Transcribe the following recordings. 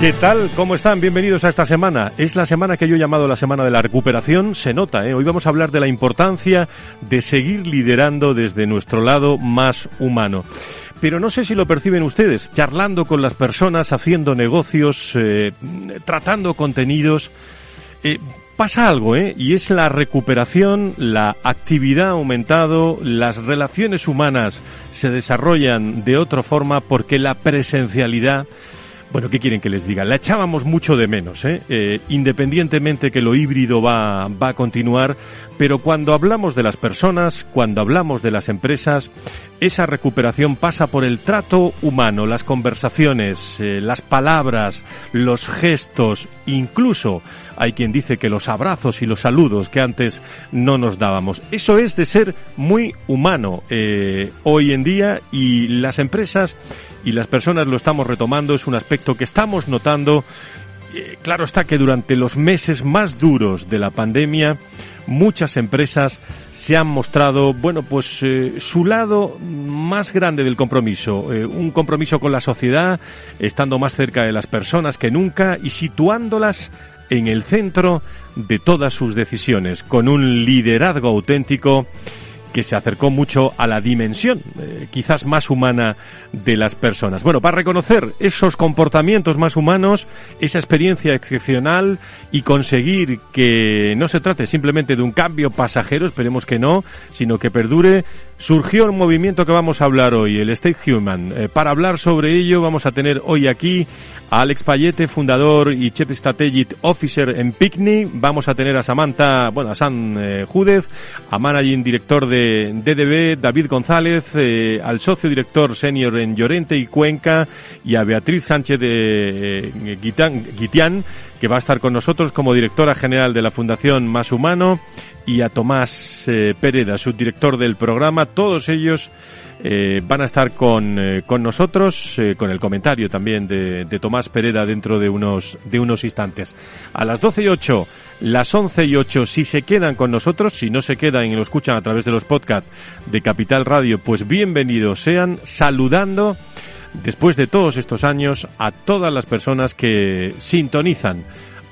¿Qué tal? ¿Cómo están? Bienvenidos a esta semana. Es la semana que yo he llamado la semana de la recuperación. Se nota, ¿eh? Hoy vamos a hablar de la importancia de seguir liderando desde nuestro lado más humano. Pero no sé si lo perciben ustedes, charlando con las personas, haciendo negocios, eh, tratando contenidos. Eh, pasa algo, ¿eh? Y es la recuperación, la actividad ha aumentado, las relaciones humanas se desarrollan de otra forma porque la presencialidad bueno, ¿qué quieren que les diga? La echábamos mucho de menos, ¿eh? eh independientemente que lo híbrido va, va a continuar, pero cuando hablamos de las personas, cuando hablamos de las empresas, esa recuperación pasa por el trato humano, las conversaciones, eh, las palabras, los gestos, incluso hay quien dice que los abrazos y los saludos que antes no nos dábamos. Eso es de ser muy humano eh, hoy en día y las empresas y las personas lo estamos retomando, es un aspecto que estamos notando. Eh, claro está que durante los meses más duros de la pandemia, muchas empresas se han mostrado, bueno, pues eh, su lado más grande del compromiso, eh, un compromiso con la sociedad, estando más cerca de las personas que nunca y situándolas en el centro de todas sus decisiones, con un liderazgo auténtico que se acercó mucho a la dimensión, eh, quizás más humana de las personas. Bueno, para reconocer esos comportamientos más humanos, esa experiencia excepcional y conseguir que no se trate simplemente de un cambio pasajero, esperemos que no, sino que perdure, surgió un movimiento que vamos a hablar hoy, el State Human. Eh, para hablar sobre ello vamos a tener hoy aquí a Alex Payete, fundador y Chief Strategic Officer en Picnic. Vamos a tener a Samantha, bueno, a San eh, a Managing Director de DDB, David González, eh, al socio director senior en Llorente y Cuenca y a Beatriz Sánchez de eh, Guitián, que va a estar con nosotros como directora general de la Fundación Más Humano, y a Tomás eh, Pereda, subdirector del programa. Todos ellos eh, van a estar con, eh, con nosotros, con el comentario también de, de, Tomás Pereda dentro de unos, de unos instantes. A las 12 y 8, las 11 y 8, si se quedan con nosotros, si no se quedan y lo escuchan a través de los podcasts de Capital Radio, pues bienvenidos sean, saludando después de todos estos años a todas las personas que sintonizan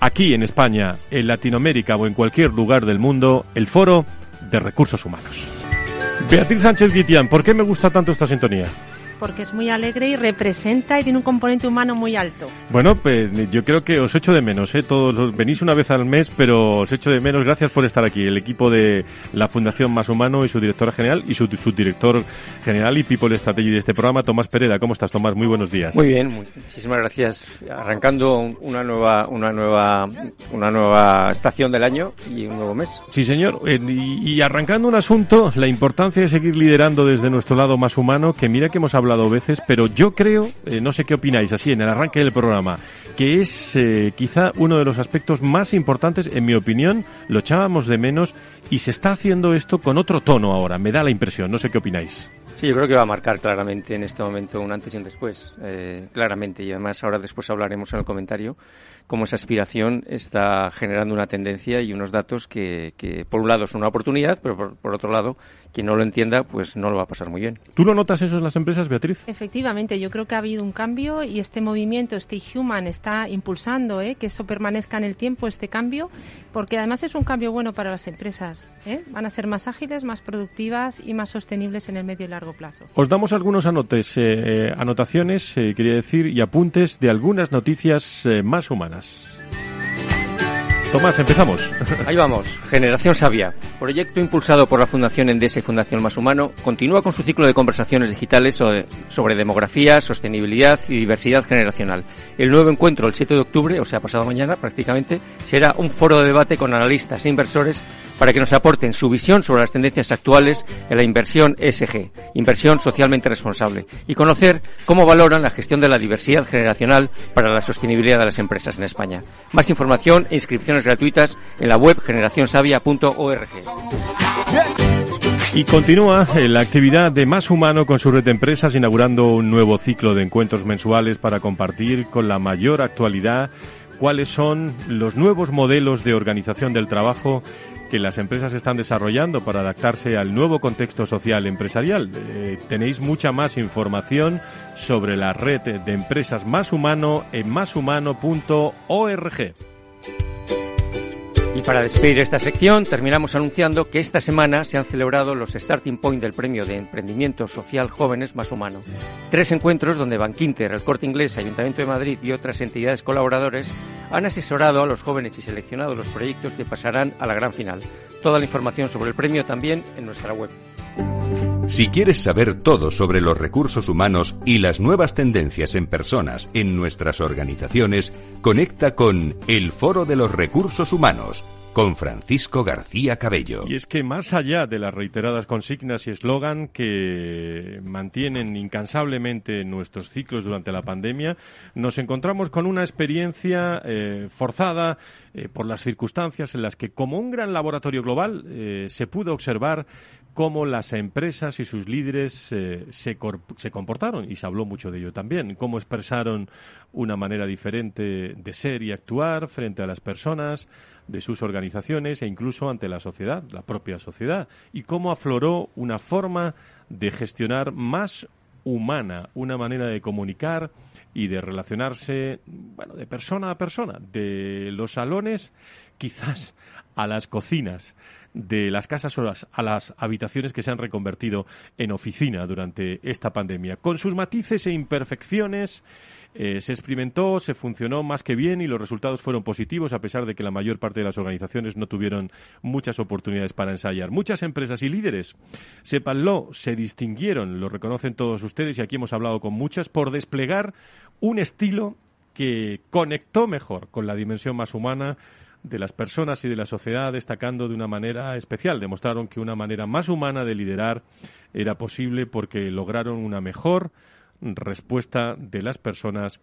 aquí en España, en Latinoamérica o en cualquier lugar del mundo, el Foro de Recursos Humanos. Beatriz Sánchez Guitián, ¿por qué me gusta tanto esta sintonía? Porque es muy alegre y representa y tiene un componente humano muy alto. Bueno, pues yo creo que os echo de menos, ¿eh? Todos venís una vez al mes, pero os echo de menos. Gracias por estar aquí. El equipo de la Fundación Más Humano y su directora general y su subdirector general y People Strategy de este programa, Tomás Pereda. ¿Cómo estás, Tomás? Muy buenos días. Muy bien, muchísimas gracias. Arrancando una nueva, una nueva, una nueva estación del año y un nuevo mes. Sí, señor. Y, y arrancando un asunto, la importancia de seguir liderando desde nuestro lado más humano, que mira que hemos hablado veces, pero yo creo, eh, no sé qué opináis así en el arranque del programa, que es eh, quizá uno de los aspectos más importantes, en mi opinión, lo echábamos de menos y se está haciendo esto con otro tono ahora, me da la impresión, no sé qué opináis. Sí, yo creo que va a marcar claramente en este momento un antes y un después, eh, claramente, y además ahora después hablaremos en el comentario cómo esa aspiración está generando una tendencia y unos datos que, que por un lado son una oportunidad, pero por, por otro lado quien no lo entienda, pues no lo va a pasar muy bien. ¿Tú lo notas eso en las empresas, Beatriz? Efectivamente, yo creo que ha habido un cambio y este movimiento, este Human, está impulsando ¿eh? que eso permanezca en el tiempo, este cambio, porque además es un cambio bueno para las empresas. ¿eh? Van a ser más ágiles, más productivas y más sostenibles en el medio y largo plazo. Os damos algunos anotes, eh, anotaciones, eh, quería decir, y apuntes de algunas noticias eh, más humanas. Tomás, empezamos. Ahí vamos. Generación Sabia. Proyecto impulsado por la Fundación Endesa y Fundación Más Humano continúa con su ciclo de conversaciones digitales sobre demografía, sostenibilidad y diversidad generacional. El nuevo encuentro el 7 de octubre, o sea, pasado mañana prácticamente, será un foro de debate con analistas e inversores para que nos aporten su visión sobre las tendencias actuales en la inversión ESG, inversión socialmente responsable, y conocer cómo valoran la gestión de la diversidad generacional para la sostenibilidad de las empresas en España. Más información e inscripciones gratuitas en la web generacionsavia.org. Y continúa la actividad de Más Humano con su red de empresas, inaugurando un nuevo ciclo de encuentros mensuales para compartir con la mayor actualidad cuáles son los nuevos modelos de organización del trabajo que las empresas están desarrollando para adaptarse al nuevo contexto social empresarial. Eh, tenéis mucha más información sobre la red de empresas Más Humano en máshumano.org. Y para despedir esta sección, terminamos anunciando que esta semana se han celebrado los Starting Point del Premio de Emprendimiento Social Jóvenes Más Humano. Tres encuentros donde Bankinter, el Corte Inglés, Ayuntamiento de Madrid y otras entidades colaboradores han asesorado a los jóvenes y seleccionado los proyectos que pasarán a la gran final. Toda la información sobre el premio también en nuestra web. Si quieres saber todo sobre los recursos humanos y las nuevas tendencias en personas en nuestras organizaciones, conecta con El Foro de los Recursos Humanos con Francisco García Cabello. Y es que más allá de las reiteradas consignas y eslogan que mantienen incansablemente nuestros ciclos durante la pandemia, nos encontramos con una experiencia eh, forzada eh, por las circunstancias en las que, como un gran laboratorio global, eh, se pudo observar cómo las empresas y sus líderes eh, se, se, comportaron, y se habló mucho de ello también, cómo expresaron una manera diferente de ser y actuar frente a las personas, de sus organizaciones e incluso ante la sociedad, la propia sociedad, y cómo afloró una forma de gestionar más humana, una manera de comunicar y de relacionarse, bueno, de persona a persona, de los salones quizás a las cocinas, de las casas a las habitaciones que se han reconvertido en oficina durante esta pandemia, con sus matices e imperfecciones. Eh, se experimentó, se funcionó más que bien y los resultados fueron positivos a pesar de que la mayor parte de las organizaciones no tuvieron muchas oportunidades para ensayar. Muchas empresas y líderes, sépanlo, se distinguieron, lo reconocen todos ustedes y aquí hemos hablado con muchas, por desplegar un estilo que conectó mejor con la dimensión más humana de las personas y de la sociedad destacando de una manera especial. Demostraron que una manera más humana de liderar era posible porque lograron una mejor respuesta de las personas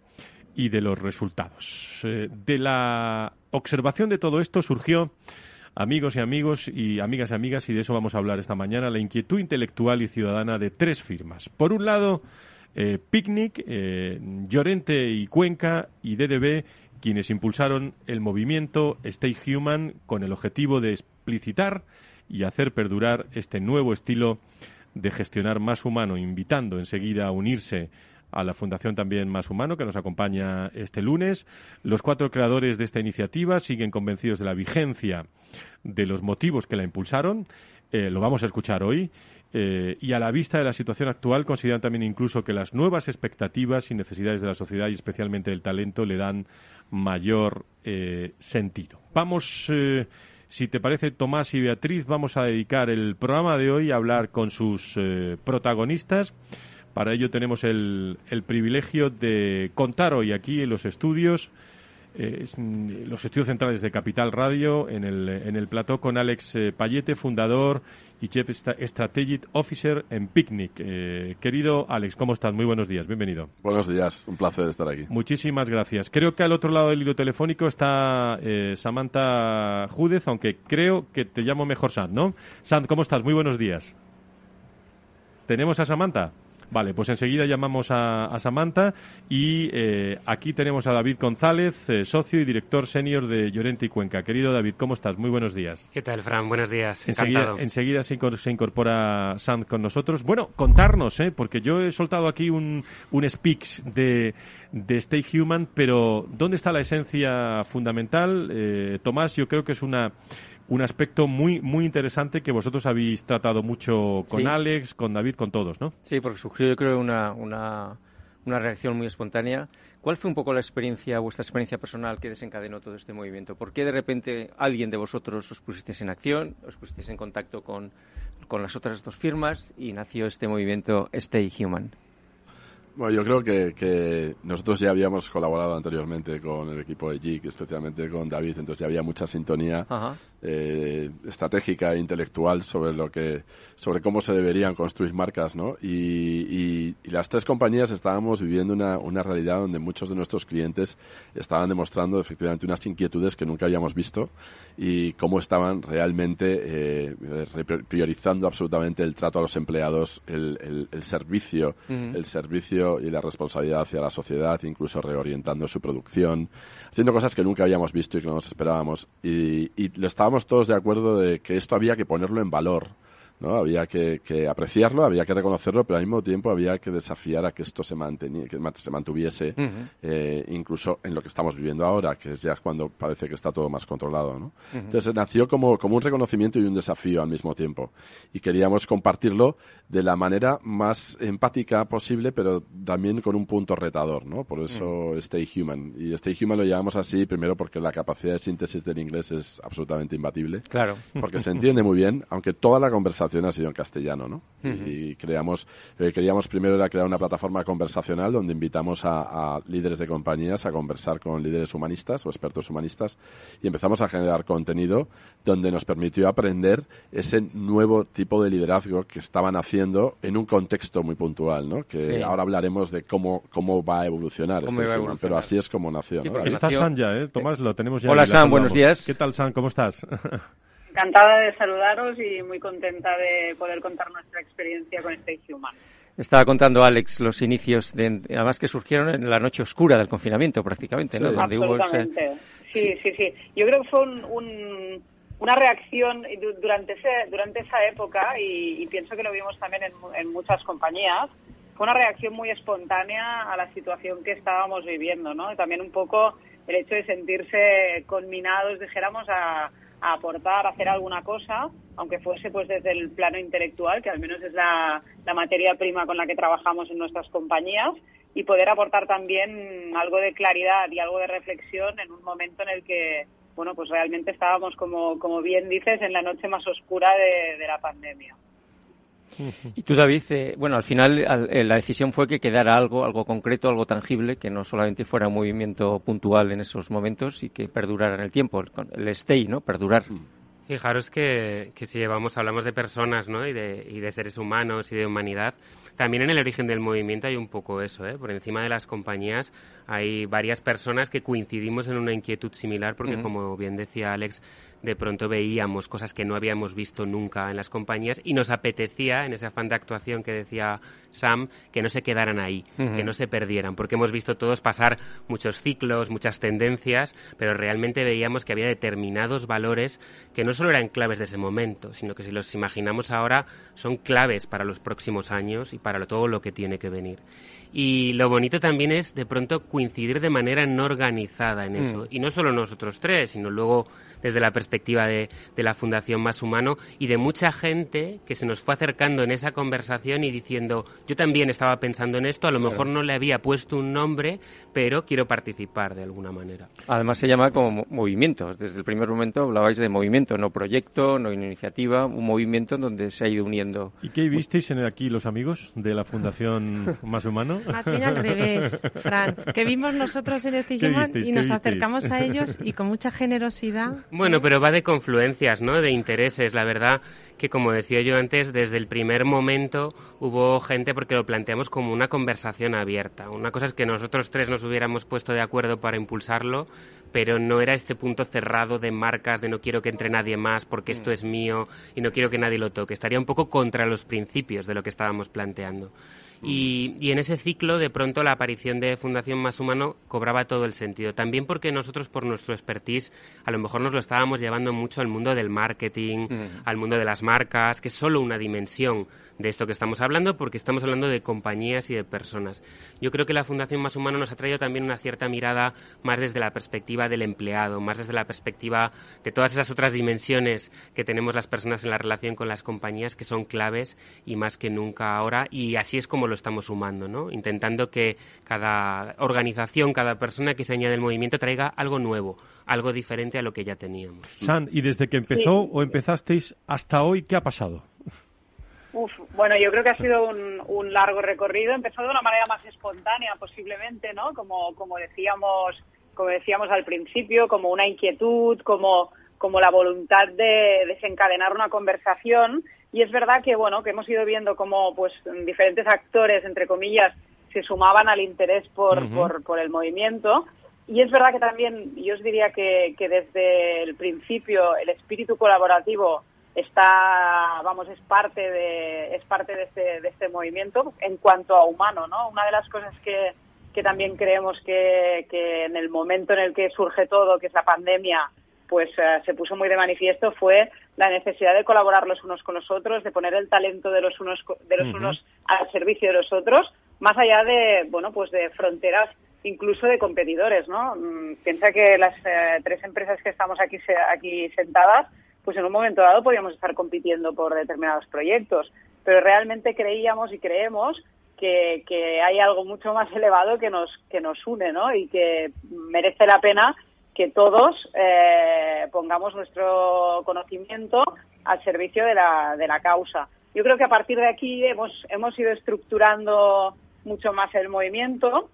y de los resultados. Eh, de la observación de todo esto surgió, amigos y amigos y amigas y amigas, y de eso vamos a hablar esta mañana, la inquietud intelectual y ciudadana de tres firmas. Por un lado, eh, Picnic, eh, Llorente y Cuenca y DDB quienes impulsaron el movimiento Stay Human con el objetivo de explicitar y hacer perdurar este nuevo estilo de gestionar más humano, invitando enseguida a unirse a la Fundación también Más Humano, que nos acompaña este lunes. Los cuatro creadores de esta iniciativa siguen convencidos de la vigencia de los motivos que la impulsaron. Eh, lo vamos a escuchar hoy. Eh, y a la vista de la situación actual, consideran también incluso que las nuevas expectativas y necesidades de la sociedad y especialmente del talento le dan mayor eh, sentido. Vamos, eh, si te parece, Tomás y Beatriz, vamos a dedicar el programa de hoy a hablar con sus protagonistas. Para ello tenemos el, el privilegio de contar hoy aquí en los estudios Mm, los estudios centrales de Capital Radio en el, en el plató con Alex Payete, fundador y Chief Strategic Officer en Picnic. Eh, querido Alex, ¿cómo estás? Muy buenos días, bienvenido. Buenos días, un placer estar aquí. Muchísimas gracias. Creo que al otro lado del hilo telefónico está eh, Samantha Júdez, aunque creo que te llamo mejor Sand, ¿no? Sand, ¿cómo estás? Muy buenos días. ¿Tenemos a Samantha? Vale, pues enseguida llamamos a, Samantha y eh, aquí tenemos a David González, eh, socio y director senior de Llorente y Cuenca. Querido David, ¿cómo estás? Muy buenos días. ¿Qué tal, Fran? Buenos días. Enseguida, enseguida se, incorpora Sam con nosotros. Bueno, contarnos, ¿eh? porque yo he soltado aquí un, un speech de, de Stay Human, pero ¿dónde está la esencia fundamental? Eh, Tomás, yo creo que es una un aspecto muy muy interesante que vosotros habéis tratado mucho con Alex, con David, con todos, ¿no? Sí, porque surgió yo creo una, una, una reacción muy espontánea. ¿Cuál fue un poco la experiencia, vuestra experiencia personal que desencadenó todo este movimiento? ¿Por qué de repente alguien de vosotros os pusisteis en acción, os pusisteis en contacto con, con las otras dos firmas y nació este movimiento Stay Human? Bueno, yo creo que, que, nosotros ya habíamos colaborado anteriormente con el equipo de JIC, especialmente con David, entonces ya había mucha sintonía eh, estratégica e intelectual sobre lo que, sobre cómo se deberían construir marcas, ¿no? Y, y, las tres compañías estábamos viviendo una, una, realidad donde muchos de nuestros clientes estaban demostrando efectivamente unas inquietudes que nunca habíamos visto y cómo estaban realmente eh, priorizando absolutamente el trato a los empleados, el, el, servicio, el servicio y la responsabilidad hacia la sociedad, incluso reorientando su producción, haciendo cosas que nunca habíamos visto y que no nos esperábamos. Y, y estábamos todos de acuerdo de que esto había que ponerlo en valor ¿no? Había que, apreciarlo, había que reconocerlo, pero al mismo tiempo había que desafiar a que esto se, que se mantuviese, eh, incluso en lo que estamos viviendo ahora, que es ya cuando parece que está todo más controlado. ¿no? Entonces nació como, como un reconocimiento y un desafío al mismo tiempo. Y queríamos compartirlo de la manera más empática posible, pero también con un punto retador. ¿no? Por eso Stay Human. Y Stay Human lo llamamos así, primero porque la capacidad de síntesis del inglés es absolutamente imbatible. Claro. Porque se entiende muy bien, aunque toda la conversación ha sido en castellano, ¿no? Y creamos, eh, queríamos primero era crear una plataforma conversacional donde invitamos a, líderes de compañías a conversar con líderes humanistas o expertos humanistas y empezamos a generar contenido donde nos permitió aprender ese nuevo tipo de liderazgo que estaban haciendo en un contexto muy puntual, ¿no? Que ahora hablaremos de cómo, cómo va a evolucionar este pero así es como nació. ¿no? Está San ya, ¿eh? Tomás, lo tenemos ya. Hola San, buenos días. ¿Qué tal San? ¿Cómo estás? Encantada de saludaros y muy contenta de poder contar nuestra experiencia con Stay Human. Estaba contando Alex los inicios, de, además que surgieron en la noche oscura del confinamiento prácticamente, ¿no? absolutamente. sí, sí, sí. Yo creo que fue una reacción durante, ese, durante esa época y, pienso que lo vimos también en, en, muchas compañías. Fue una reacción muy espontánea a la situación que estábamos viviendo, ¿no? Y también un poco el hecho de sentirse conminados, dijéramos, a a aportar, a hacer alguna cosa, aunque fuese pues desde el plano intelectual, que al menos es la, la materia prima con la que trabajamos en nuestras compañías, y poder aportar también algo de claridad y algo de reflexión en un momento en el que, bueno, pues realmente estábamos, como, como bien dices, en la noche más oscura de la pandemia. Y tú, David, eh, bueno, al final eh, la decisión fue que quedara algo, algo concreto, algo tangible, que no solamente fuera un movimiento puntual en esos momentos y que perdurara en el tiempo, el stay, ¿no? Perdurar. Fijaros que, que si llevamos, hablamos de personas, ¿no? Y de, y de seres humanos y de humanidad, también en el origen del movimiento hay un poco eso, ¿eh? Por encima de las compañías hay varias personas que coincidimos en una inquietud similar porque, como bien decía Alex, de pronto veíamos cosas que no habíamos visto nunca en las compañías y nos apetecía, en ese afán de actuación que decía Sam, que no se quedaran ahí, que no se perdieran, porque hemos visto todos pasar muchos ciclos, muchas tendencias, pero realmente veíamos que había determinados valores que no solo eran claves de ese momento, sino que si los imaginamos ahora son claves para los próximos años y para todo lo que tiene que venir. Y lo bonito también es de pronto coincidir de manera no organizada en eso. Y no solo nosotros tres, sino luego desde la perspectiva de, la Fundación Más Humano y de mucha gente que se nos fue acercando en esa conversación y diciendo, yo también estaba pensando en esto, a lo mejor no le había puesto un nombre, pero quiero participar de alguna manera. Además se llama como movimiento. Desde el primer momento hablabais de movimiento, no proyecto, no iniciativa, un movimiento en donde se ha ido uniendo. ¿Y qué visteis en aquí los amigos de la Fundación Más Humano? Más bien al revés, Fran. Que vimos nosotros en este y nos acercamos a ellos y con mucha generosidad bueno, pero va de confluencias, ¿no? De intereses. La verdad que, como decía yo antes, desde el primer momento hubo gente porque lo planteamos como una conversación abierta. Una cosa es que nosotros tres nos hubiéramos puesto de acuerdo para impulsarlo, pero no era este punto cerrado de marcas, de no quiero que entre nadie más porque esto mm. es mío y no quiero que nadie lo toque. Estaría un poco contra los principios de lo que estábamos planteando. Y, y, en ese ciclo, de pronto, la aparición de Fundación Más Humano cobraba todo el sentido. También porque nosotros, por nuestro expertise, a lo mejor nos lo estábamos llevando mucho al mundo del marketing, al mundo de las marcas, que es solo una dimensión de esto que estamos hablando, porque estamos hablando de compañías y de personas. Yo creo que la Fundación Más Humano nos ha traído también una cierta mirada más desde la perspectiva del empleado, más desde la perspectiva de todas esas otras dimensiones que tenemos las personas en la relación con las compañías, que son claves y más que nunca ahora. Y así es como lo estamos sumando, ¿no? Intentando que cada organización, cada persona que se añade al movimiento traiga algo nuevo, algo diferente a lo que ya teníamos. San, ¿y desde que empezó o empezasteis hasta hoy qué ha pasado? Uf, bueno, yo creo que ha sido un, largo recorrido. Empezó de una manera más espontánea, posiblemente, ¿no? Como, como decíamos, como decíamos al principio, como una inquietud, como, como la voluntad de desencadenar una conversación. Y es verdad que, bueno, que hemos ido viendo cómo, pues, diferentes actores, entre comillas, se sumaban al interés por, por, por el movimiento. Y es verdad que también, yo os diría que, que desde el principio el espíritu colaborativo está, vamos, es parte de, es parte de este, de este movimiento en cuanto a humano, ¿no? Una de las cosas que, que también creemos que, que en el momento en el que surge todo, que es la pandemia, pues eh, se puso muy de manifiesto fue la necesidad de colaborar los unos con los otros, de poner el talento de los unos de los unos al servicio de los otros, más allá de bueno pues de fronteras incluso de competidores, ¿no? Mm, piensa que las eh, tres empresas que estamos aquí aquí sentadas pues en un momento dado podíamos estar compitiendo por determinados proyectos, pero realmente creíamos y creemos que, hay algo mucho más elevado que nos, que nos une, ¿no? Y que merece la pena que todos eh, pongamos nuestro conocimiento al servicio de la, de la causa. Yo creo que a partir de aquí hemos, hemos ido estructurando mucho más el movimiento,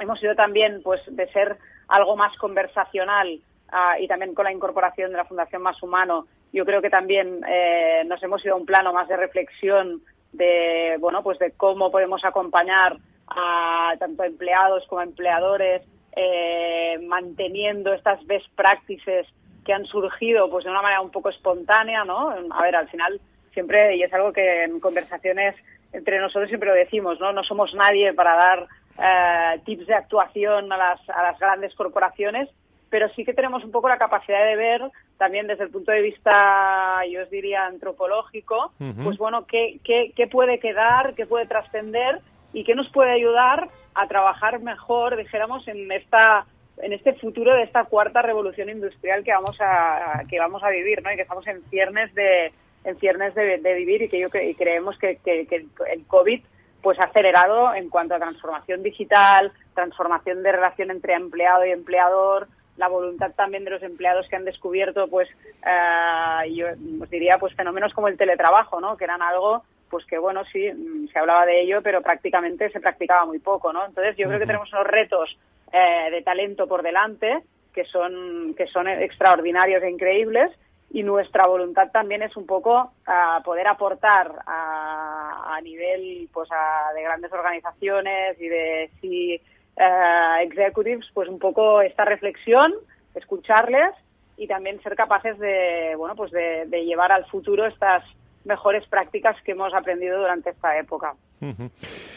hemos ido también pues de ser algo más conversacional Ah, y también con la incorporación de la Fundación Más Humano, yo creo que también eh, nos hemos ido a un plano más de reflexión de, bueno, pues de cómo podemos acompañar a tanto empleados como empleadores, eh, manteniendo estas best practices que han surgido pues de una manera un poco espontánea, ¿no? A ver, al final siempre, y es algo que en conversaciones entre nosotros siempre lo decimos, ¿no? No somos nadie para dar eh, tips de actuación a las, a las grandes corporaciones, pero sí que tenemos un poco la capacidad de ver también desde el punto de vista, yo os diría, antropológico, pues bueno, qué, qué, qué puede quedar, qué puede trascender y qué nos puede ayudar a trabajar mejor, dijéramos, en esta en este futuro de esta cuarta revolución industrial que vamos a que vamos a vivir, ¿no? Y que estamos en ciernes de en ciernes de, vivir y que yo y creemos que, que, que el COVID pues ha acelerado en cuanto a transformación digital, transformación de relación entre empleado y empleador, la voluntad también de los empleados que han descubierto, pues, eh, yo os diría, pues fenómenos como el teletrabajo, ¿no? Que eran algo, pues que bueno, sí, mm, se hablaba de ello, pero prácticamente se practicaba muy poco, ¿no? Entonces yo creo que tenemos unos retos eh, de talento por delante que son, que son extraordinarios e increíbles y nuestra voluntad también es un poco uh, poder aportar a, a nivel pues a, de grandes organizaciones y de si eh, executives, pues un poco esta reflexión, escucharles y también ser capaces de, bueno, pues de, llevar al futuro estas mejores prácticas que hemos aprendido durante esta época.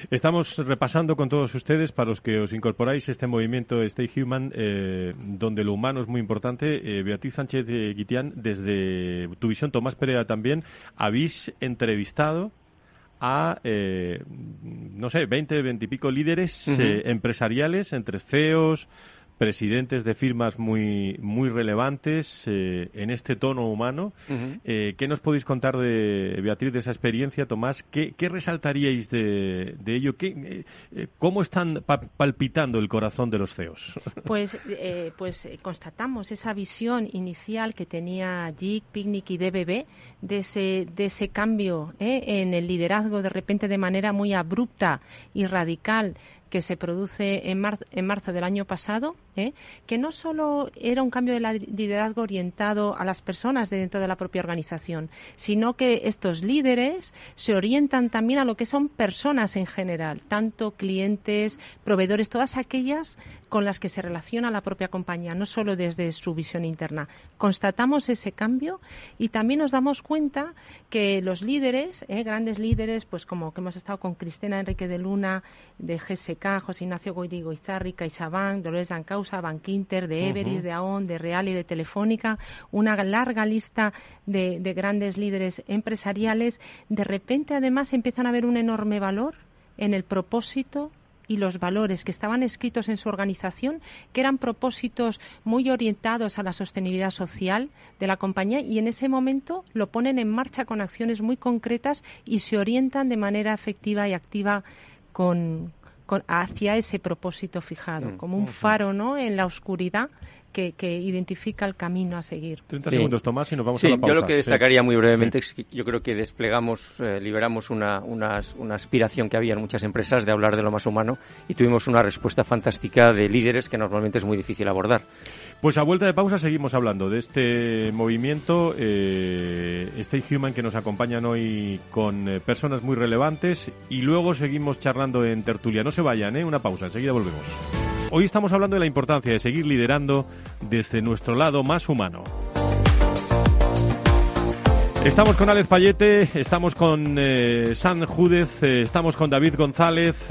Estamos repasando con todos ustedes, para los que os incorporáis este movimiento Stay Human, eh, donde lo humano es muy importante. Eh, Beatriz Sánchez Guitián, desde tu visión, Tomás Perea también, habéis entrevistado a, eh, no sé, 20, 20 y pico líderes eh, empresariales, entre CEOs, presidentes de firmas muy, muy relevantes eh, en este tono humano. Eh, ¿Qué nos podéis contar de Beatriz, de esa experiencia, Tomás? ¿Qué, qué resaltaríais de, de ello? ¿Qué, eh, ¿Cómo están palpitando el corazón de los CEOs? Pues, pues constatamos esa visión inicial que tenía JIC, Picnic y DBB de ese, de ese cambio en el liderazgo de repente de manera muy abrupta y radical que se produce en, en marzo del año pasado, ¿eh? que no solo era un cambio de liderazgo orientado a las personas dentro de la propia organización, sino que estos líderes se orientan también a lo que son personas en general, tanto clientes, proveedores, todas aquellas con las que se relaciona la propia compañía, no solo desde su visión interna. Constatamos ese cambio y también nos damos cuenta que los líderes, ¿eh? grandes líderes, pues como que hemos estado con Cristina Enrique de Luna, de GSK, José Ignacio Goyrigo Izarri, CaixaBank, Dolores Dancausa, Bankinter, de Everis, de AON, de Real y de Telefónica, una larga lista de, de grandes líderes empresariales, de repente además empiezan a ver un enorme valor en el propósito y los valores que estaban escritos en su organización, que eran propósitos muy orientados a la sostenibilidad social de la compañía y en ese momento lo ponen en marcha con acciones muy concretas y se orientan de manera efectiva y activa con, hacia ese propósito fijado, mm. como un faro ¿no? en la oscuridad que, identifica el camino a seguir. 30 segundos, Tomás, y nos vamos a la pausa. Yo lo que destacaría muy brevemente es que yo creo que desplegamos, eh, liberamos una, una, una, aspiración que había en muchas empresas de hablar de lo más humano y tuvimos una respuesta fantástica de líderes que normalmente es muy difícil abordar. Pues a vuelta de pausa seguimos hablando de este movimiento eh, Stay Human que nos acompañan hoy con eh, personas muy relevantes y luego seguimos charlando en tertulia. No se vayan, ¿eh? Una pausa, enseguida volvemos. Hoy estamos hablando de la importancia de seguir liderando desde nuestro lado más humano. Estamos con Alex Payete, estamos con eh, San Júdez, estamos con David González,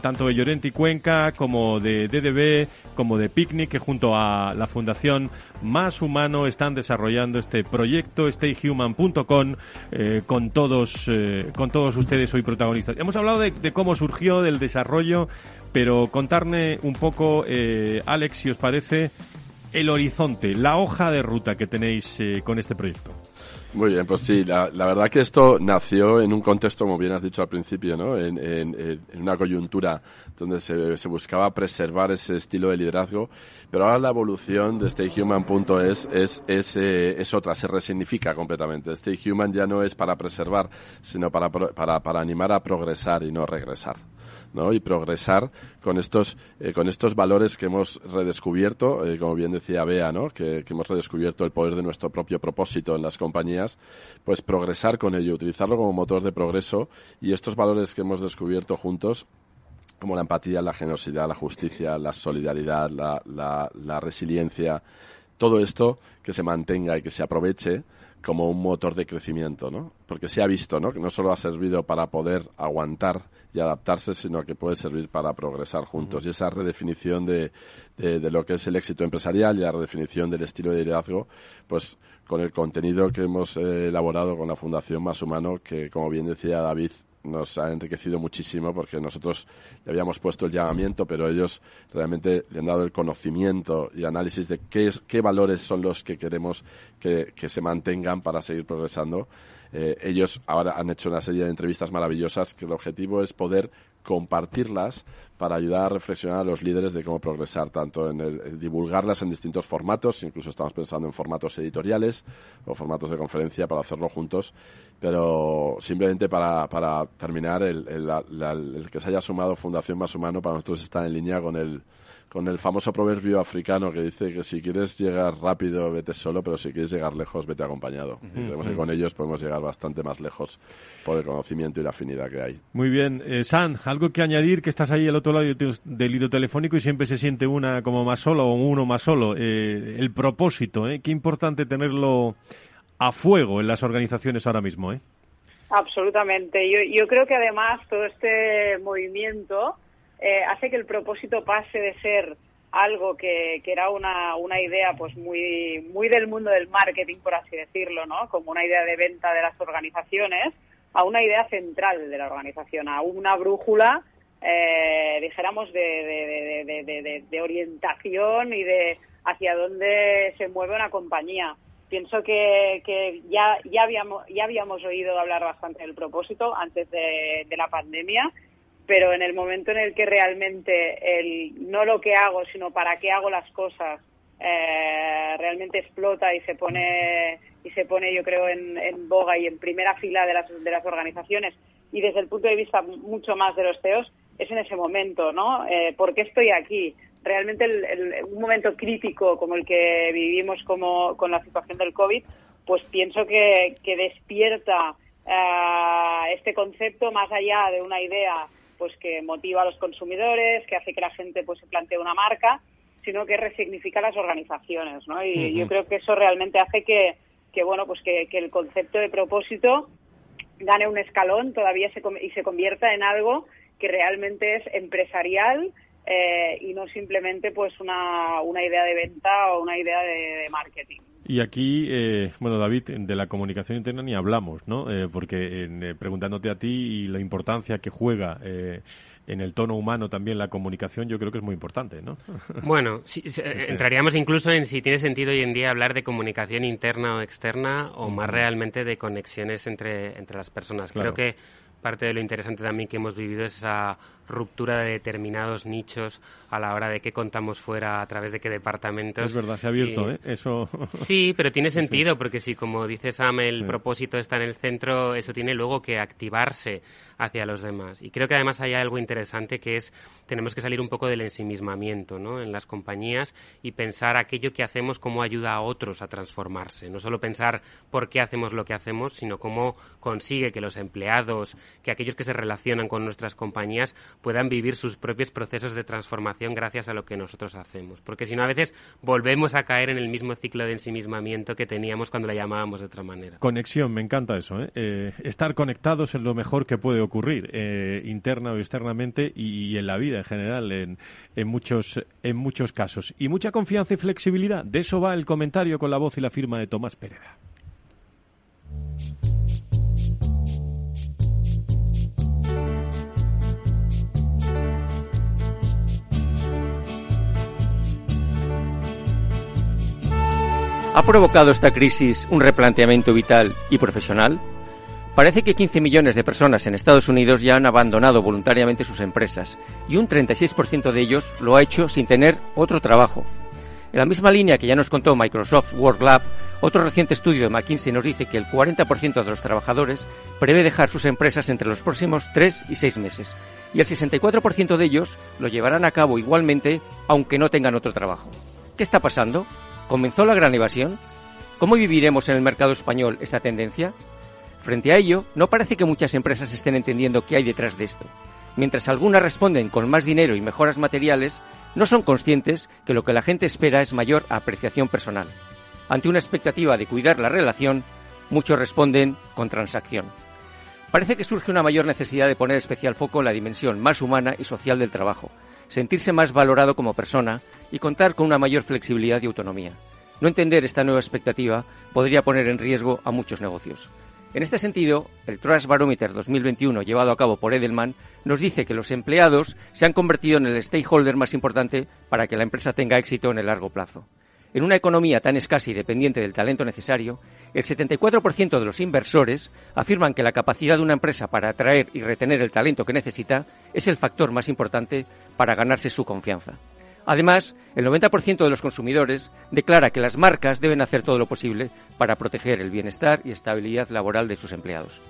tanto de Llorente Cuenca como de DDB, como de Picnic, que junto a la Fundación Más Humano están desarrollando este proyecto stayhuman.com con todos con todos ustedes hoy protagonistas. Hemos hablado de, cómo surgió, del desarrollo, pero contarme un poco, Alex, si os parece, el horizonte, la hoja de ruta que tenéis con este proyecto. Muy bien, pues sí, la, verdad que esto nació en un contexto, como bien has dicho al principio, ¿no? en, en, una coyuntura donde se, se, buscaba preservar ese estilo de liderazgo, pero ahora la evolución de StayHuman.es es, es, eh, es otra, se resignifica completamente. StayHuman ya no es para preservar, sino para, para, para animar a progresar y no regresar y progresar con estos, eh, con estos valores que hemos redescubierto, eh, como bien decía Bea, ¿no? que, hemos redescubierto el poder de nuestro propio propósito en las compañías, pues progresar con ello, utilizarlo como motor de progreso y estos valores que hemos descubierto juntos como la empatía, la generosidad, la justicia, la solidaridad, la, la, la resiliencia, todo esto que se mantenga y que se aproveche como un motor de crecimiento, ¿no? Porque se ha visto, ¿no? Que no solo ha servido para poder aguantar y adaptarse, sino que puede servir para progresar juntos. Y esa redefinición de, de, lo que es el éxito empresarial y la redefinición del estilo de liderazgo, pues con el contenido que hemos eh, elaborado con la Fundación Más Humano, que como bien decía David, nos ha enriquecido muchísimo porque nosotros le habíamos puesto el llamamiento, pero ellos realmente le han dado el conocimiento y análisis de qué, qué valores son los que queremos que, que se mantengan para seguir progresando eh, ellos ahora han hecho una serie de entrevistas maravillosas que el objetivo es poder compartirlas para ayudar a reflexionar a los líderes de cómo progresar, tanto en el, divulgarlas en distintos formatos, incluso estamos pensando en formatos editoriales o formatos de conferencia para hacerlo juntos, pero simplemente para, para terminar, el, el que se haya sumado Fundación Más Humano para nosotros está en línea con el con el famoso proverbio africano que dice que si quieres llegar rápido, vete solo, pero si quieres llegar lejos, vete acompañado. Creemos que con ellos podemos llegar bastante más lejos por el conocimiento y la afinidad que hay. Muy bien. Eh, San, algo que añadir, que estás ahí al otro lado del hilo telefónico y siempre se siente una como más solo o uno más solo. Eh, el propósito, ¿eh? Qué importante tenerlo a fuego en las organizaciones ahora mismo, ¿eh? Absolutamente. Yo, yo creo que además todo este movimiento eh, hace que el propósito pase de ser algo que, era una, una, idea pues muy, muy del mundo del marketing, por así decirlo, ¿no? Como una idea de venta de las organizaciones, a una idea central de la organización, a una brújula, eh, dijéramos, de, de, orientación y de hacia dónde se mueve una compañía. Pienso que, que ya, ya, habíamos, ya habíamos oído hablar bastante del propósito antes de la pandemia pero en el momento en el que realmente el, no lo que hago, sino para qué hago las cosas, eh, realmente explota y se pone y se pone yo creo en, boga y en primera fila de las, de las organizaciones y desde el punto de vista mucho más de los CEOs es en ese momento, ¿no? Eh, ¿Por qué estoy aquí? Realmente un momento crítico como el que vivimos como, con la situación del COVID, pues pienso que, que despierta eh, este concepto más allá de una idea pues que motiva a los consumidores, que hace que la gente pues se plantee una marca, sino que resignifica las organizaciones, ¿no? Y yo creo que eso realmente hace que, que bueno, pues que, el concepto de propósito gane un escalón todavía se, y se convierta en algo que realmente es empresarial eh, y no simplemente pues una, una idea de venta o una idea de marketing. Y aquí, eh, bueno, David, de la comunicación interna ni hablamos, ¿no? Eh, porque eh, preguntándote a ti y la importancia que juega en el tono humano también la comunicación, yo creo que es muy importante, ¿no? Bueno, entraríamos incluso en si tiene sentido hoy en día hablar de comunicación interna o externa o más realmente de conexiones entre, entre las personas. Creo que parte de lo interesante también que hemos vivido es esa ruptura de determinados nichos a la hora de qué contamos fuera, a través de qué departamentos. Es verdad, se ha abierto, ¿eh? Eso... Sí, pero tiene sentido, porque si, como dice Sam, el propósito está en el centro, eso tiene luego que activarse hacia los demás. Y creo que además hay algo interesante que es, tenemos que salir un poco del ensimismamiento, ¿no? En las compañías y pensar aquello que hacemos, cómo ayuda a otros a transformarse. No solo pensar por qué hacemos lo que hacemos, sino cómo consigue que los empleados que aquellos que se relacionan con nuestras compañías puedan vivir sus propios procesos de transformación gracias a lo que nosotros hacemos. Porque si no, a veces volvemos a caer en el mismo ciclo de ensimismamiento que teníamos cuando la llamábamos de otra manera. Conexión, me encanta eso. ¿eh? Eh, estar conectados es lo mejor que puede ocurrir, eh, interna o externamente, y, en la vida en general, en, en, muchos, en muchos casos. Y mucha confianza y flexibilidad. De eso va el comentario con la voz y la firma de Tomás Pereda. ¿Ha provocado esta crisis un replanteamiento vital y profesional? Parece que 15 millones de personas en Estados Unidos ya han abandonado voluntariamente sus empresas y un 36% de ellos lo ha hecho sin tener otro trabajo. En la misma línea que ya nos contó Microsoft World Lab, otro reciente estudio de McKinsey nos dice que el 40% de los trabajadores prevé dejar sus empresas entre los próximos 3 y 6 meses y el 64% de ellos lo llevarán a cabo igualmente aunque no tengan otro trabajo. ¿Qué está pasando? ¿Comenzó la gran evasión? ¿Cómo viviremos en el mercado español esta tendencia? Frente a ello, no parece que muchas empresas estén entendiendo qué hay detrás de esto. Mientras algunas responden con más dinero y mejoras materiales, no son conscientes que lo que la gente espera es mayor apreciación personal. Ante una expectativa de cuidar la relación, muchos responden con transacción. Parece que surge una mayor necesidad de poner especial foco en la dimensión más humana y social del trabajo, sentirse más valorado como persona y contar con una mayor flexibilidad y autonomía. No entender esta nueva expectativa podría poner en riesgo a muchos negocios. En este sentido, el Trust Barometer 2021 llevado a cabo por Edelman nos dice que los empleados se han convertido en el stakeholder más importante para que la empresa tenga éxito en el largo plazo. En una economía tan escasa y dependiente del talento necesario, el 74% de los inversores afirman que la capacidad de una empresa para atraer y retener el talento que necesita es el factor más importante para ganarse su confianza. Además, el 90% de los consumidores declara que las marcas deben hacer todo lo posible para proteger el bienestar y estabilidad laboral de sus empleados.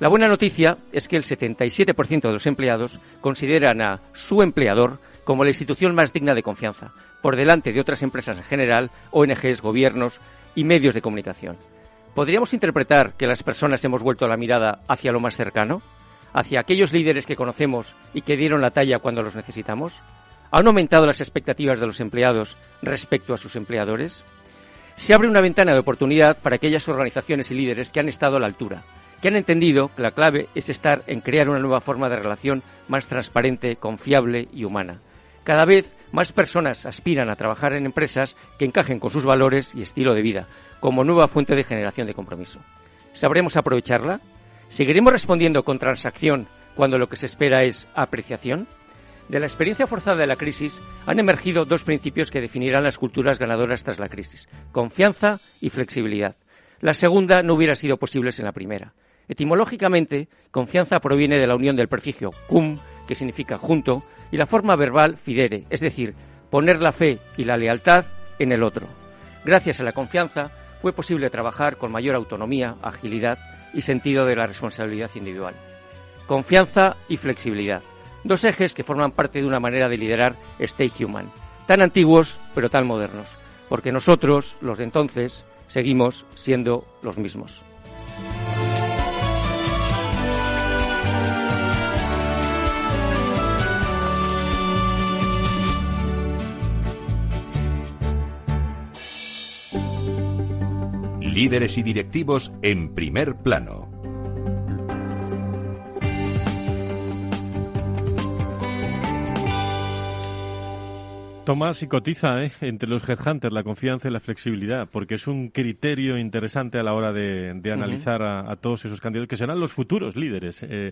La buena noticia es que el 77% de los empleados consideran a su empleador como la institución más digna de confianza, por delante de otras empresas en general, ONGs, gobiernos y medios de comunicación. ¿Podríamos interpretar que las personas hemos vuelto la mirada hacia lo más cercano? ¿Hacia aquellos líderes que conocemos y que dieron la talla cuando los necesitamos? ¿Han aumentado las expectativas de los empleados respecto a sus empleadores? Se abre una ventana de oportunidad para aquellas organizaciones y líderes que han estado a la altura, que han entendido que la clave es estar en crear una nueva forma de relación más transparente, confiable y humana. Cada vez más personas aspiran a trabajar en empresas que encajen con sus valores y estilo de vida, como nueva fuente de generación de compromiso. ¿Sabremos aprovecharla? ¿Seguiremos respondiendo con transacción cuando lo que se espera es apreciación? De la experiencia forzada de la crisis han emergido dos principios que definirán las culturas ganadoras tras la crisis, confianza y flexibilidad. La segunda no hubiera sido posible sin la primera. Etimológicamente, confianza proviene de la unión del prefijo cum, que significa junto, y la forma verbal fidere, es decir, poner la fe y la lealtad en el otro. Gracias a la confianza fue posible trabajar con mayor autonomía, agilidad y sentido de la responsabilidad individual. Confianza y flexibilidad, dos ejes que forman parte de una manera de liderar Stay Human, tan antiguos pero tan modernos, porque nosotros, los de entonces, seguimos siendo los mismos. Líderes y directivos en primer plano. Tomás y cotiza ¿eh? entre los headhunters la confianza y la flexibilidad, porque es un criterio interesante a la hora de, analizar a, todos esos candidatos que serán los futuros líderes. Eh,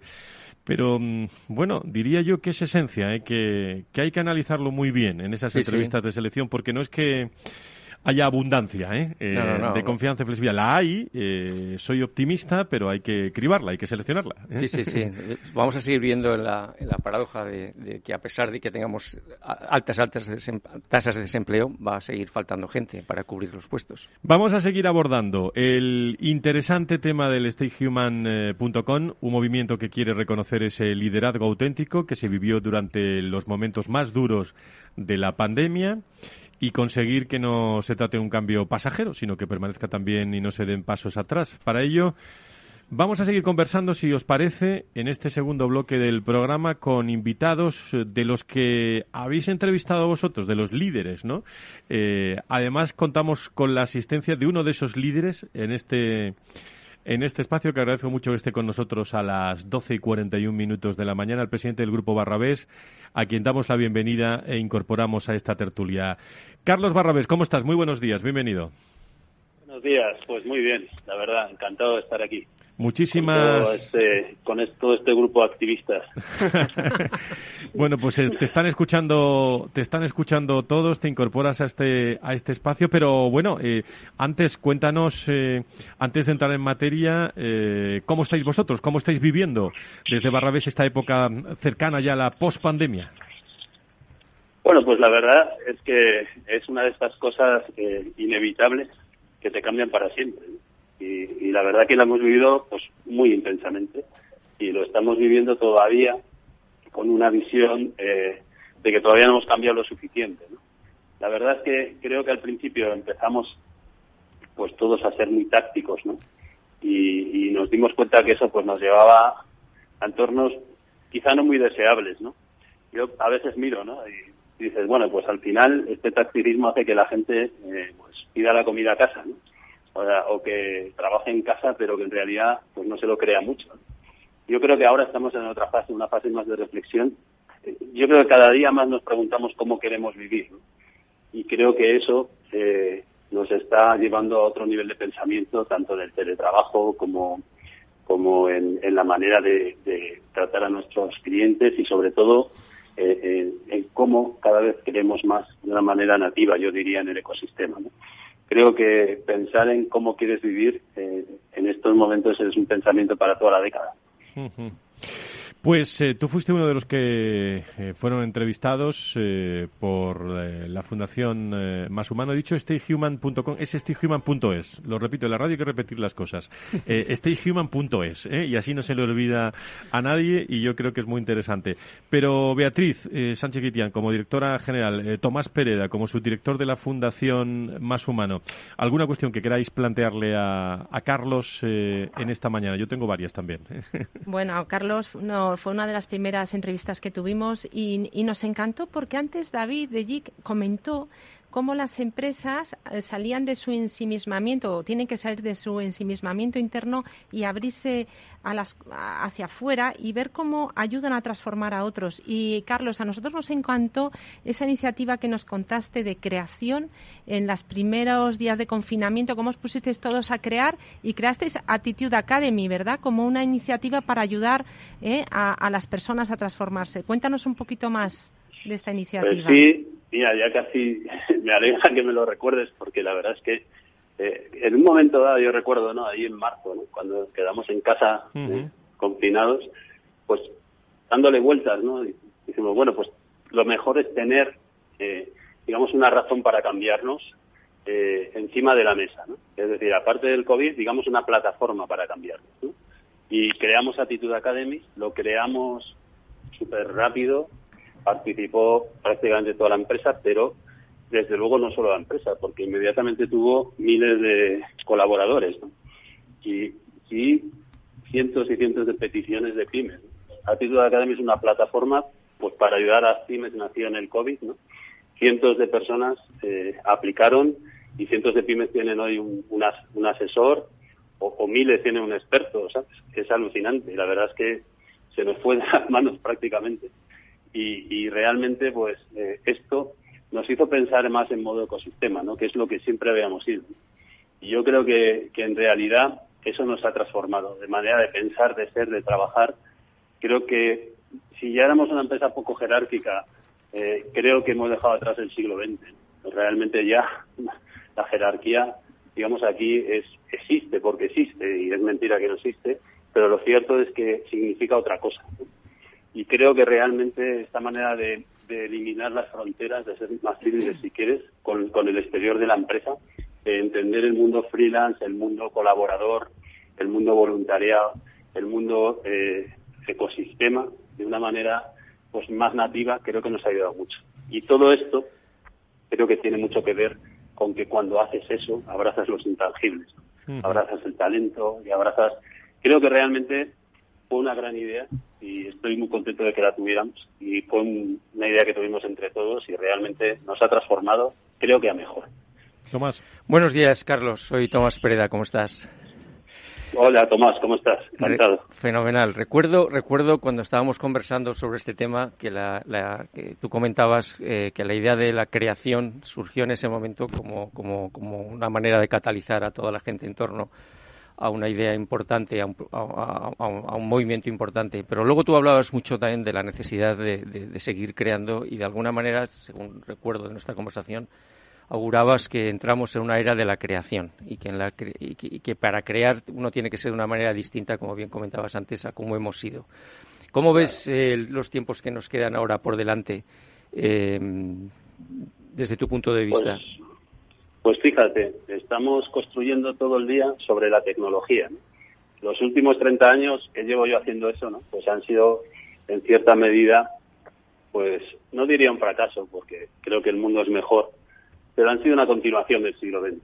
pero mm, bueno, diría yo que es esencia, ¿eh? que, hay que analizarlo muy bien en esas entrevistas de selección, porque no es que haya abundancia ¿eh? eh de confianza y flexibilidad. La hay, eh, soy optimista, pero hay que cribarla, hay que seleccionarla. ¿eh? Sí, sí, sí. Vamos a seguir viendo en la, en la paradoja de, que a pesar de que tengamos altas, altas tasas de desempleo, va a seguir faltando gente para cubrir los puestos. Vamos a seguir abordando el interesante tema del StayHuman.com, un movimiento que quiere reconocer ese liderazgo auténtico que se vivió durante los momentos más duros de la pandemia y conseguir que no se trate de un cambio pasajero, sino que permanezca también y no se den pasos atrás. Para ello, Vamos a seguir conversando, si os parece, en este segundo bloque del programa con invitados eh, de los que habéis entrevistado vosotros, de los líderes, ¿no? Eh, además, contamos con la asistencia de uno de esos líderes en este en este espacio que agradezco mucho que esté con nosotros a las 12 y 41 minutos de la mañana, el presidente del Grupo Barrabés, a quien damos la bienvenida e incorporamos a esta tertulia. Carlos Barrabés, ¿cómo estás? Muy buenos días, bienvenido. Buenos días, pues muy bien, la verdad, encantado de estar aquí. Muchísimas. Con, este, todo este grupo de activistas. bueno, pues eh, te están escuchando, te están escuchando todos, te incorporas a este a este espacio, pero bueno, eh, antes cuéntanos, eh, antes de entrar en materia, cómo estáis vosotros, cómo estáis viviendo desde Barrabés esta época cercana ya a la pospandemia. Bueno, pues la verdad es que es una de estas cosas inevitables que te cambian para siempre y, la verdad que la hemos vivido pues muy intensamente y lo estamos viviendo todavía con una visión eh, de que todavía no hemos cambiado lo suficiente. La verdad es que creo que al principio empezamos pues todos a ser muy tácticos ¿no? y, nos dimos cuenta que eso pues nos llevaba a entornos quizá no muy deseables. ¿no? Yo a veces miro ¿no? y dices, bueno, pues al final este tacticismo hace que la gente eh, pues pida la comida a casa. ¿no? o, que trabaje en casa pero que en realidad pues no se lo crea mucho. Yo creo que ahora estamos en otra fase, una fase más de reflexión. Yo creo que cada día más nos preguntamos cómo queremos vivir y creo que eso eh, nos está llevando a otro nivel de pensamiento tanto del teletrabajo como como en, la manera de, tratar a nuestros clientes y sobre todo eh, en, cómo cada vez queremos más de una manera nativa, yo diría, en el ecosistema creo que pensar en cómo quieres vivir eh, en estos momentos es un pensamiento para toda la década. Pues eh, tú fuiste uno de los que eh, fueron entrevistados eh, por la Fundación Más Humano. He dicho stayhuman.com, es stayhuman.es. Lo repito, en la radio hay que repetir las cosas. stayhuman.es, y así no se le olvida a nadie y yo creo que es muy interesante. Pero Beatriz Sánchez Guitián, como directora general, Tomás Pereda, como subdirector de la Fundación Más Humano, ¿alguna cuestión que queráis plantearle a, a Carlos en esta mañana? Yo tengo varias también. Bueno, Carlos, no fue una de las primeras entrevistas que tuvimos y, y nos encantó porque antes David de JIC comentó cómo las empresas eh, salían de su ensimismamiento o tienen que salir de su ensimismamiento interno y abrirse a las, hacia afuera y ver cómo ayudan a transformar a otros. Y Carlos, a nosotros nos encantó esa iniciativa que nos contaste de creación en los primeros días de confinamiento, cómo os pusisteis todos a crear y creasteis Attitude Academy, ¿verdad? Como una iniciativa para ayudar eh, a, las personas a transformarse. Cuéntanos un poquito más de esta iniciativa. Pues Mira, ya casi me alegra que me lo recuerdes porque la verdad es que eh, en un momento dado, yo recuerdo, ¿no? Ahí en marzo, ¿no? Cuando quedamos en casa eh, confinados, pues dándole vueltas, ¿no? Y decimos, bueno, pues lo mejor es tener, eh, digamos, una razón para cambiarnos encima de la mesa, ¿no? Es decir, aparte del COVID, digamos, una plataforma para cambiarnos, ¿no? Y creamos Attitude Academy, lo creamos súper rápido, participó prácticamente toda la empresa, pero desde luego no solo la empresa, porque inmediatamente tuvo miles de colaboradores y, cientos y cientos de peticiones de pymes. Actitud Academy es una plataforma pues para ayudar a las pymes, nació en el COVID, ¿no? Cientos de personas eh, aplicaron y cientos de pymes tienen hoy un, un, asesor o, miles tienen un experto, ¿sabes? Es alucinante. La verdad es que se nos fue de las manos prácticamente y, realmente pues eh, esto nos hizo pensar más en modo ecosistema, ¿no? que es lo que siempre habíamos ido. Y yo creo que, que en realidad eso nos ha transformado, de manera de pensar, de ser, de trabajar. Creo que si ya éramos una empresa poco jerárquica, eh, creo que hemos dejado atrás el siglo XX. Realmente ya la jerarquía, digamos aquí, es, existe porque existe y es mentira que no existe, pero lo cierto es que significa otra cosa y creo que realmente esta manera de, eliminar las fronteras, de ser más libres si quieres, con, el exterior de la empresa, de entender el mundo freelance, el mundo colaborador, el mundo voluntariado, el mundo eh, ecosistema, de una manera pues más nativa, creo que nos ha ayudado mucho. Y todo esto creo que tiene mucho que ver con que cuando haces eso, abrazas los intangibles, abrazas el talento y abrazas creo que realmente fue una gran idea y estoy muy contento de que la tuviéramos y fue una idea que tuvimos entre todos y realmente nos ha transformado, creo que a mejor. Tomás. Buenos días, Carlos. Soy Tomás Pereda. ¿Cómo estás? Hola, Tomás. ¿Cómo estás? Encantado. fenomenal. Recuerdo, recuerdo cuando estábamos conversando sobre este tema que, la, que tú comentabas eh, que la idea de la creación surgió en ese momento como, como, como una manera de catalizar a toda la gente en torno a una idea importante, a un, movimiento importante. Pero luego tú hablabas mucho también de la necesidad de, seguir creando y de alguna manera, según recuerdo de nuestra conversación, augurabas que entramos en una era de la creación y que, en la que, para crear uno tiene que ser de una manera distinta, como bien comentabas antes, a cómo hemos sido. ¿Cómo ves eh, los tiempos que nos quedan ahora por delante eh, desde tu punto de vista? Pues, pues fíjate, estamos construyendo todo el día sobre la tecnología. Los últimos 30 años que llevo yo haciendo eso, ¿no? pues han sido en cierta medida, pues no diría un fracaso, porque creo que el mundo es mejor, pero han sido una continuación del siglo XX.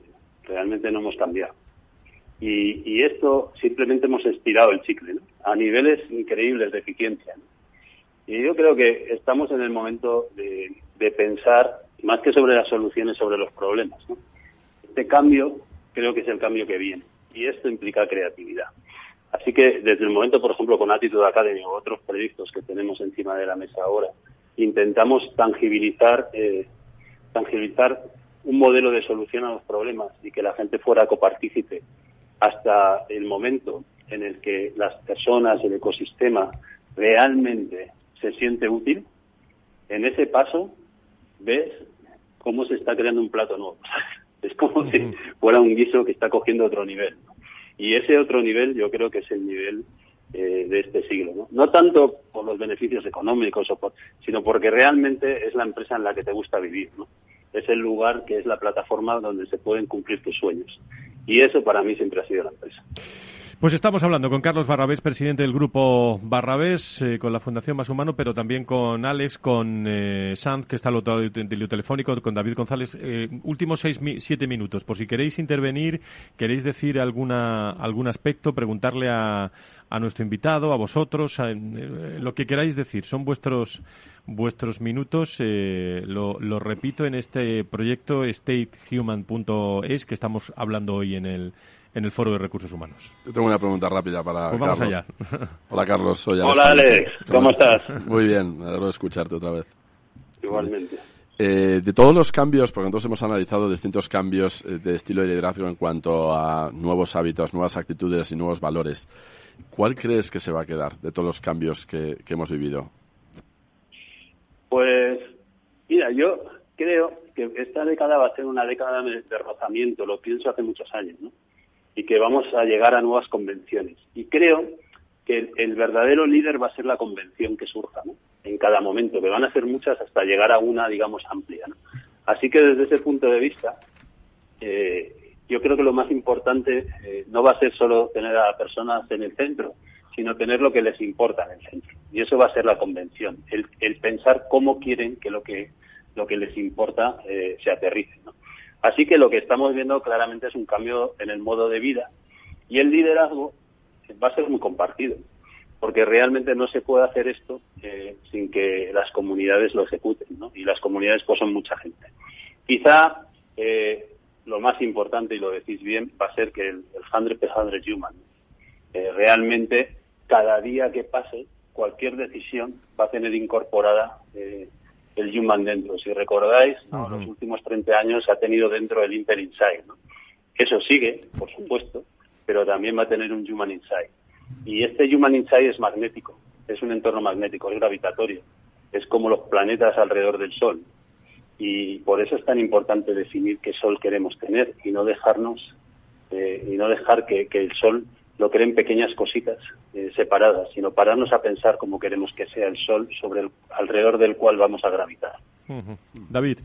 Realmente no hemos cambiado. Y, esto simplemente hemos estirado el chicle a niveles increíbles de eficiencia. Y yo creo que estamos en el momento de, de pensar más que sobre las soluciones, sobre los problemas. ¿no? Este cambio creo que es el cambio que viene y esto implica creatividad. Así que desde el momento, por ejemplo, con Attitude Academy o otros proyectos que tenemos encima de la mesa ahora, intentamos tangibilizar, eh, tangibilizar un modelo de solución a los problemas y que la gente fuera copartícipe hasta el momento en el que las personas, el ecosistema realmente se siente útil, en ese paso ves cómo se está creando un plato nuevo. Es como si fuera un guiso que está cogiendo otro nivel. Y ese otro nivel yo creo que es el nivel eh, de este siglo. ¿no? no tanto por los beneficios económicos, o por, sino porque realmente es la empresa en la que te gusta vivir. ¿no? Es el lugar que es la plataforma donde se pueden cumplir tus sueños. Y eso para mí siempre ha sido la empresa. Pues estamos hablando con Carlos Barrabés, presidente del grupo Barrabés, eh, con la Fundación Más Humano, pero también con Alex, con eh, Sanz, que está al otro lado del telefónico, con David González. Eh, últimos seis, siete minutos. Por si queréis intervenir, queréis decir alguna, algún aspecto, preguntarle a, a nuestro invitado, a vosotros, lo que queráis decir. Son vuestros, vuestros minutos. Lo, lo, repito en este proyecto statehuman.es que estamos hablando hoy en el en el Foro de Recursos Humanos. Yo tengo una pregunta rápida para pues vamos Allá. Hola, Carlos. Soy Hola, Alex. ¿Cómo estás? Muy bien, me alegro de escucharte otra vez. Igualmente. Eh, de todos los cambios, porque entonces hemos analizado distintos cambios eh, de estilo de liderazgo en cuanto a nuevos hábitos, nuevas actitudes y nuevos valores, ¿cuál crees que se va a quedar de todos los cambios que, hemos vivido? Pues, mira, yo creo que esta década va a ser una década de rozamiento, lo pienso hace muchos años, ¿no? Y que vamos a llegar a nuevas convenciones. Y creo que el, verdadero líder va a ser la convención que surja en cada momento, que van a ser muchas hasta llegar a una, digamos, amplia. Así que desde ese punto de vista, eh, yo creo que lo más importante eh, no va a ser solo tener a personas en el centro, sino tener lo que les importa en el centro. Y eso va a ser la convención, el, pensar cómo quieren que lo que, lo que les importa eh, se aterrice. ¿no? Así que lo que estamos viendo claramente es un cambio en el modo de vida y el liderazgo va a ser muy compartido, porque realmente no se puede hacer esto eh, sin que las comunidades lo ejecuten, ¿no? Y las comunidades pues son mucha gente. Quizá eh, lo más importante, y lo decís bien, va a ser que el, el 100 human, eh, realmente cada día que pase, cualquier decisión va a tener incorporada el Human dentro. Si recordáis, los últimos 30 años ha tenido dentro el Inter Inside. Eso sigue, por supuesto, pero también va a tener un Human Inside. Y este Human Inside es magnético, es un entorno magnético, es gravitatorio, es como los planetas alrededor del Sol. Y por eso es tan importante definir qué Sol queremos tener y no dejarnos eh, y no dejar que, que el Sol lo creen pequeñas cositas eh, separadas, sino pararnos a pensar cómo queremos que sea el Sol sobre el, alrededor del cual vamos a gravitar. David.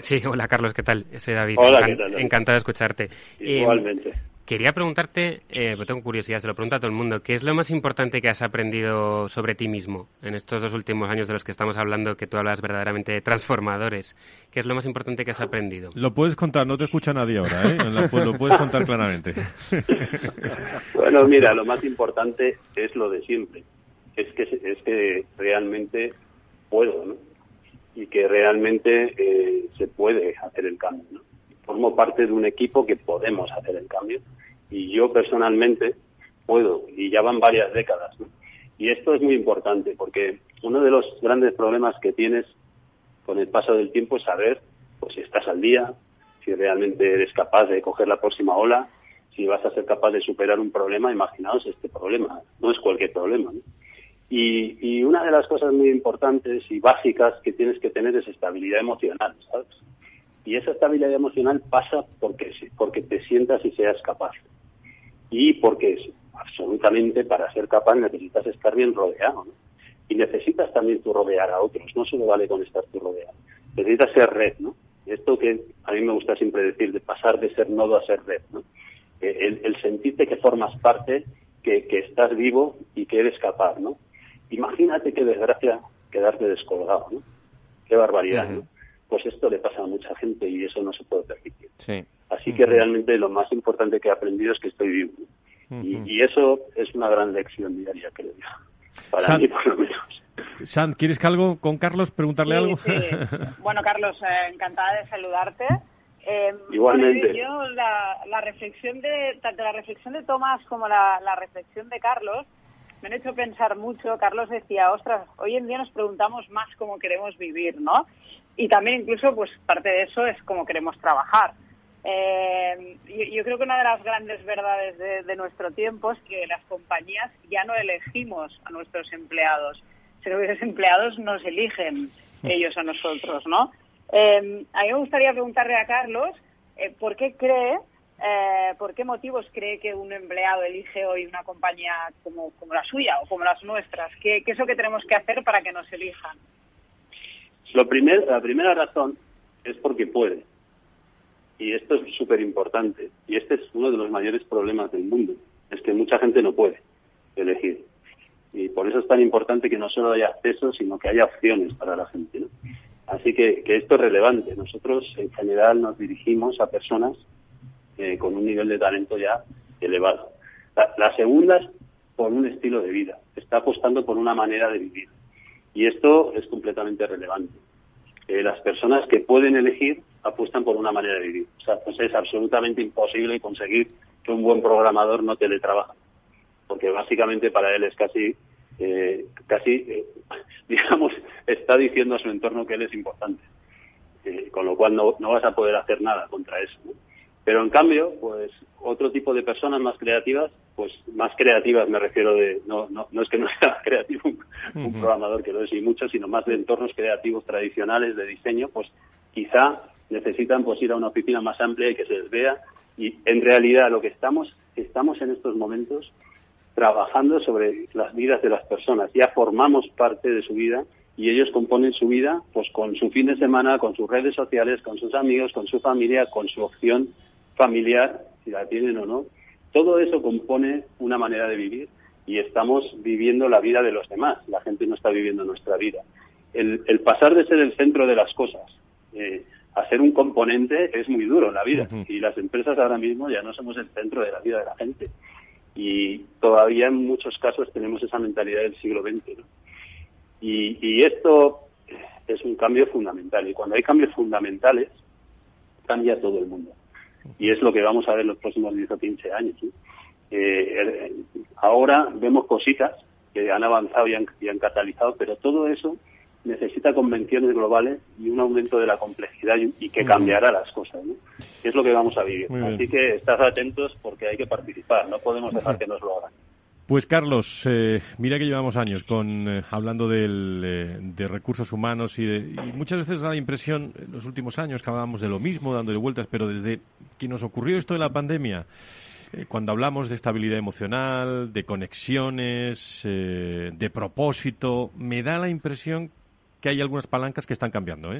sí, hola Carlos, ¿qué tal? Soy David. Hola, Encantado de escucharte. Igualmente. Quería preguntarte, eh, pues tengo curiosidad, se lo pregunto a todo el mundo, ¿qué es lo más importante que has aprendido sobre ti mismo en estos dos últimos años de los que estamos hablando, que tú hablas verdaderamente de transformadores? ¿Qué es lo más importante que has aprendido? Lo puedes contar, no te escucha nadie ahora, ¿eh? Lo puedes contar claramente. bueno, mira, lo más importante es lo de siempre. Es que, es que realmente puedo, ¿no? Y que realmente eh, se puede hacer el cambio, ¿no? Formo parte de un equipo que podemos hacer el cambio y yo personalmente puedo, y ya van varias décadas. Y esto es muy importante porque uno de los grandes problemas que tienes con el paso del tiempo es saber pues, si estás al día, si realmente eres capaz de coger la próxima ola, si vas a ser capaz de superar un problema, imaginaos este problema, no es cualquier problema. Y, y, una de las cosas muy importantes y básicas que tienes que tener es estabilidad emocional, ¿sabes? Y esa estabilidad emocional pasa porque, porque te sientas y seas capaz y porque absolutamente para ser capaz necesitas estar bien rodeado. ¿no? Y necesitas también tú rodear a otros, no solo vale con estar tú rodeado. Necesitas ser red, ¿no? Esto que a mí me gusta siempre decir, de pasar de ser nodo a ser red, ¿no? Eh, el, sentirte que formas parte, que, que, estás vivo y que eres capaz, ¿no? Imagínate qué desgracia quedarte descolgado, ¿no? Qué barbaridad, ¿no? Pues esto le pasa a mucha gente y eso no se puede permitir. Sí. Así que realmente lo más importante que he aprendido es que estoy vivo. y, eso es una gran lección diaria, creo yo. Para mí, por lo menos. Sant, ¿quieres que algo con Carlos? ¿Preguntarle algo? bueno, Carlos, eh, encantada de saludarte. Eh, Igualmente. yo la, reflexión de tanto la reflexión de Tomás como la, la reflexión de Carlos me han hecho pensar mucho. Carlos decía, ostras, hoy en día nos preguntamos más cómo queremos vivir, ¿no? Y también incluso, pues parte de eso es cómo queremos trabajar. Eh, yo, creo que una de las grandes verdades de, nuestro tiempo es que las compañías ya no elegimos a nuestros empleados, sino que los empleados nos eligen ellos a nosotros, ¿no? Eh, a mí me gustaría preguntarle a Carlos eh, por qué cree, eh, por qué motivos cree que un empleado elige hoy una compañía como, como la suya o como las nuestras. ¿Qué, ¿Qué, es lo que tenemos que hacer para que nos elijan? Lo primer, la primera razón es porque puede y esto es súper importante. Y este es uno de los mayores problemas del mundo. Es que mucha gente no puede elegir. Y por eso es tan importante que no solo haya acceso, sino que haya opciones para la gente. Así que, esto es relevante. Nosotros, en general, nos dirigimos a personas eh, con un nivel de talento ya elevado. La, la segunda es por un estilo de vida. Está apostando por una manera de vivir. Y esto es completamente relevante. Eh, las personas que pueden elegir apuestan por una manera de vivir. O sea, pues es absolutamente imposible conseguir que un buen programador no teletrabaje, porque básicamente para él es casi, eh, casi, eh, digamos, está diciendo a su entorno que él es importante, con lo cual no, no, vas a poder hacer nada contra eso. Pero en cambio, pues otro tipo de personas más creativas, pues más creativas me refiero de, no, no, no es que no sea creativo un, programador que lo es y mucho, sino más de entornos creativos tradicionales de diseño, pues quizá necesitan pues ir a una oficina más amplia y que se les vea y en realidad lo que estamos, estamos en estos momentos trabajando sobre las vidas de las personas, ya formamos parte de su vida y ellos componen su vida pues con su fin de semana, con sus redes sociales, con sus amigos, con su familia, con su opción familiar, si la tienen o no. Todo eso compone una manera de vivir y estamos viviendo la vida de los demás. La gente no está viviendo nuestra vida. El, pasar de ser el centro de las cosas eh, a ser un componente es muy duro en la vida. Y las empresas ahora mismo ya no somos el centro de la vida de la gente. Y todavía en muchos casos tenemos esa mentalidad del siglo XX. Y, y esto es un cambio fundamental. Y cuando hay cambios fundamentales, cambia todo el mundo y es lo que vamos a ver los próximos 10 o 15 años. Eh, ahora vemos cositas que han avanzado y han, catalizado, pero todo eso necesita convenciones globales y un aumento de la complejidad y, que cambiará las cosas. ¿no? Es lo que vamos a vivir. Así que estad atentos porque hay que participar, no podemos dejar que nos lo hagan. Pues Carlos, eh, mira que llevamos años con eh, hablando eh, de recursos humanos y, muchas veces da la impresión en los últimos años que hablábamos de lo mismo, dándole vueltas, pero desde que nos ocurrió esto de la pandemia, cuando hablamos de estabilidad emocional, de conexiones, de propósito, me da la impresión que hay algunas palancas que están cambiando.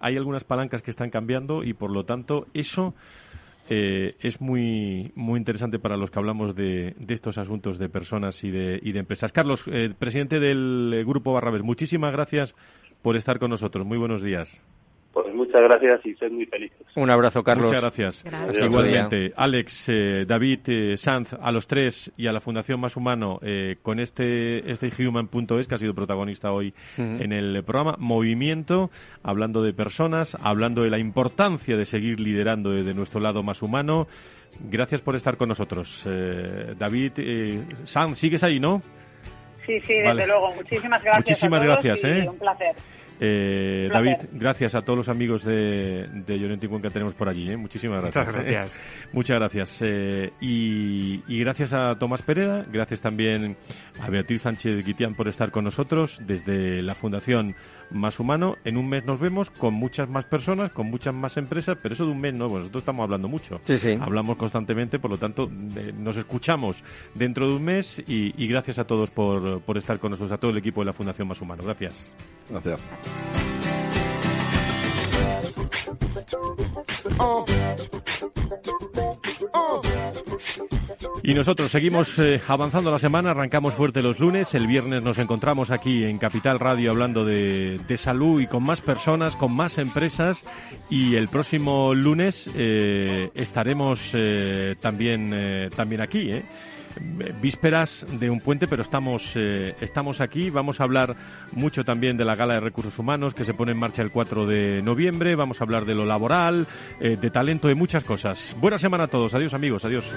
Hay algunas palancas que están cambiando y por lo tanto eso es muy muy interesante para los que hablamos de, estos asuntos de personas y de, y de empresas. Carlos, presidente del Grupo Barrabés, muchísimas gracias por estar con nosotros. Muy buenos días. Pues muchas gracias y sed muy felices. Un abrazo, Carlos. Muchas gracias. Igualmente, Alex, eh, David, eh, Sanz, a los tres y a la Fundación Más Humano eh, con este, este Human.es que ha sido protagonista hoy en el programa. Movimiento, hablando de personas, hablando de la importancia de seguir liderando desde nuestro lado más humano. Gracias por estar con nosotros. David, Sanz, ¿sigues ahí, no? Sí, sí, desde luego. Muchísimas gracias. Muchísimas gracias, ¿eh? Un placer. Eh, David, gracias a todos los amigos de, de Llorente que tenemos por allí. ¿eh? Muchísimas gracias. Muchas gracias. ¿eh? Muchas gracias. Y, y, gracias a Tomás Pereda, gracias también a Beatriz Sánchez Guitián por estar con nosotros desde la Fundación Más Humano. En un mes nos vemos con muchas más personas, con muchas más empresas, pero eso de un mes no, nosotros estamos hablando mucho. Sí, sí. Hablamos constantemente, por lo tanto, nos escuchamos dentro de un mes y, y gracias a todos por, por estar con nosotros, a todo el equipo de la Fundación Más Humano. Gracias. Gracias. Y nosotros seguimos eh, avanzando la semana, arrancamos fuerte los lunes, el viernes nos encontramos aquí en Capital Radio hablando de, salud y con más personas, con más empresas y el próximo lunes eh, estaremos eh, también, también aquí. Vísperas de un puente, pero estamos, eh, estamos aquí. Vamos a hablar mucho también de la Gala de Recursos Humanos que se pone en marcha el 4 de noviembre. Vamos a hablar de lo laboral, eh, de talento, de muchas cosas. Buena semana a todos. Adiós amigos. Adiós.